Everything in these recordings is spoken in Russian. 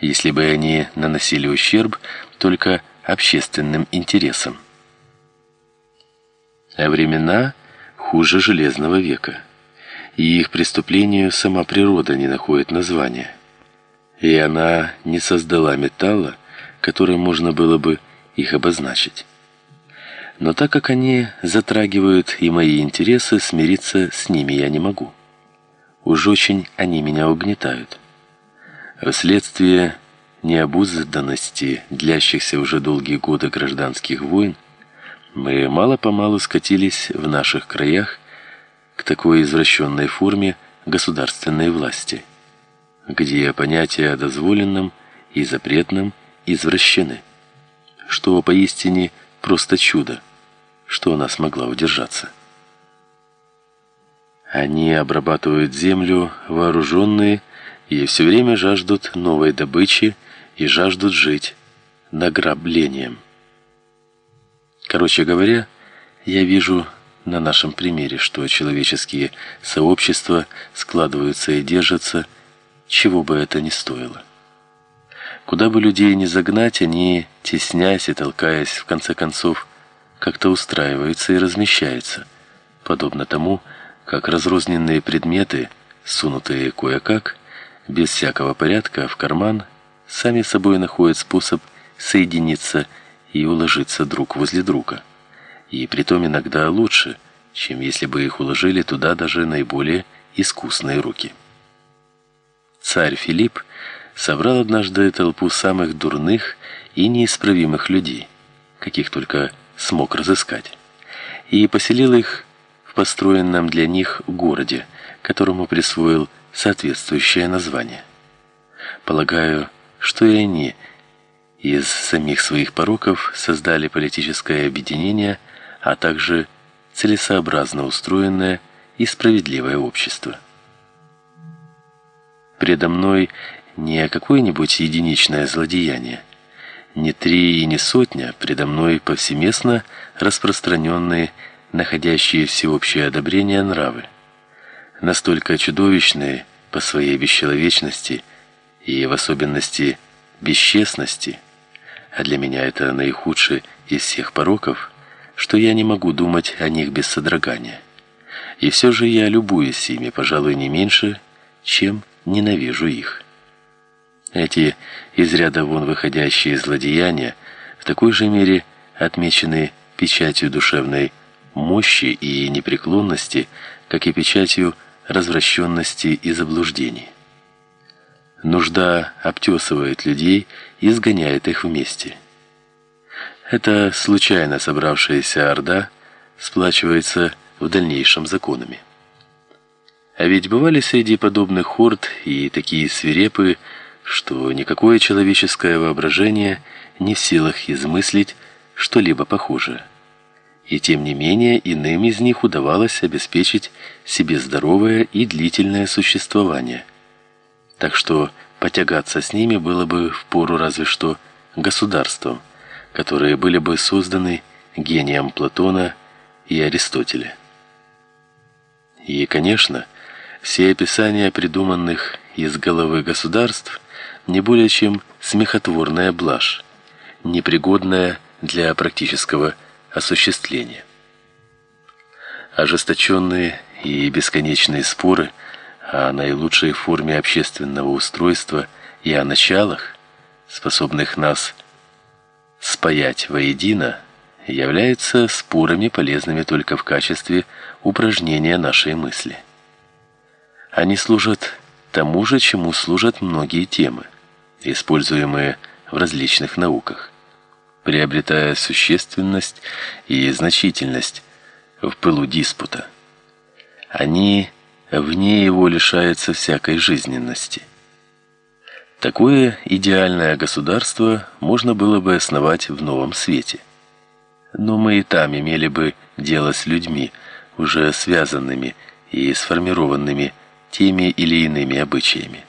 если бы они наносили ущерб только общественным интересам. А времена хуже железного века, и их преступлению сама природа не находит названия. И она не создала металла, которым можно было бы их обозначить. Но так как они затрагивают и мои интересы, смириться с ними я не могу. Уж очень они меня угнетают. Вследствие необузданности, длящихся уже долгие годы гражданских войн, мы мало-помалу скатились в наших краях к такой извращенной форме государственной власти, где понятия о дозволенном и запретном извращены, что поистине просто чудо, что она смогла удержаться. Они обрабатывают землю вооруженные и все время жаждут новой добычи и жаждут жить награблением. Короче говоря, я вижу на нашем примере, что человеческие сообщества складываются и держатся, чего бы это ни стоило. Куда бы людей ни загнать, они, теснясь и толкаясь, в конце концов, как-то устраиваются и размещаются, подобно тому, как разрозненные предметы, сунутые кое-как, без всякого порядка в карман, сами собой находят способ соединиться и уложиться друг возле друга. И притом иногда лучше, чем если бы их уложили туда даже наиболее искусные руки. Царь Филипп собрал однажды толпу самых дурных и неисправимых людей, каких только смог разыскать, и поселил их в построенном для них городе, которому присвоил соответствующее название. Полагаю, что и они из самих своих пороков создали политическое объединение, а также целесообразно устроенное и справедливое общество. Предо мной не какое-нибудь единичное злодеяние, не три и не сотня, предо мной повсеместно распространенные, находящие всеобщее одобрение нравы, настолько чудовищные по своей бесчеловечности и в особенности бесчестности, а для меня это наихудший из всех пороков, что я не могу думать о них без содрогания. И все же я любуюсь ими, пожалуй, не меньше, чем ненавижу их. Эти из ряда вон выходящие злодеяния в такой же мере отмечены печатью душевной мощи и непреклонности, как и печатью развращенности и заблуждений. Нужда обтесывает людей и сгоняет их вместе. Эта случайно собравшаяся орда сплачивается в дальнейшем законами. А ведь бывали среди подобных хорд и такие свирепые, что никакое человеческое воображение не в силах измыслить что-либо похожее. И тем не менее иным из них удавалось обеспечить себе здоровое и длительное существование. Так что потягаться с ними было бы впору разве что государством, которые были бы созданы гением Платона и Аристотеля. И, конечно, все описания придуманных из головы государств не более чем смехотворная блажь, непригодная для практического осуществления. Ожесточенные и бесконечные споры о наилучшей форме общественного устройства и о началах, способных нас спаять воедино, являются спорами полезными только в качестве упражнения нашей мысли. Они служат тому же, чему служат многие темы используемые в различных науках, приобретая существенность и значительность в пылу диспута. Они вне его лишаются всякой жизненности. Такое идеальное государство можно было бы основать в новом свете. Но мы и там имели бы дело с людьми, уже связанными и сформированными теми или иными обычаями.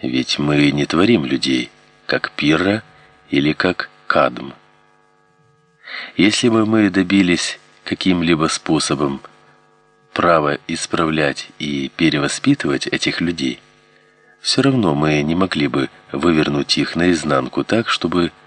Ведь мы не творим людей, как Пирра или как Кадм. Если бы мы добились каким-либо способом права исправлять и перевоспитывать этих людей, все равно мы не могли бы вывернуть их наизнанку так, чтобы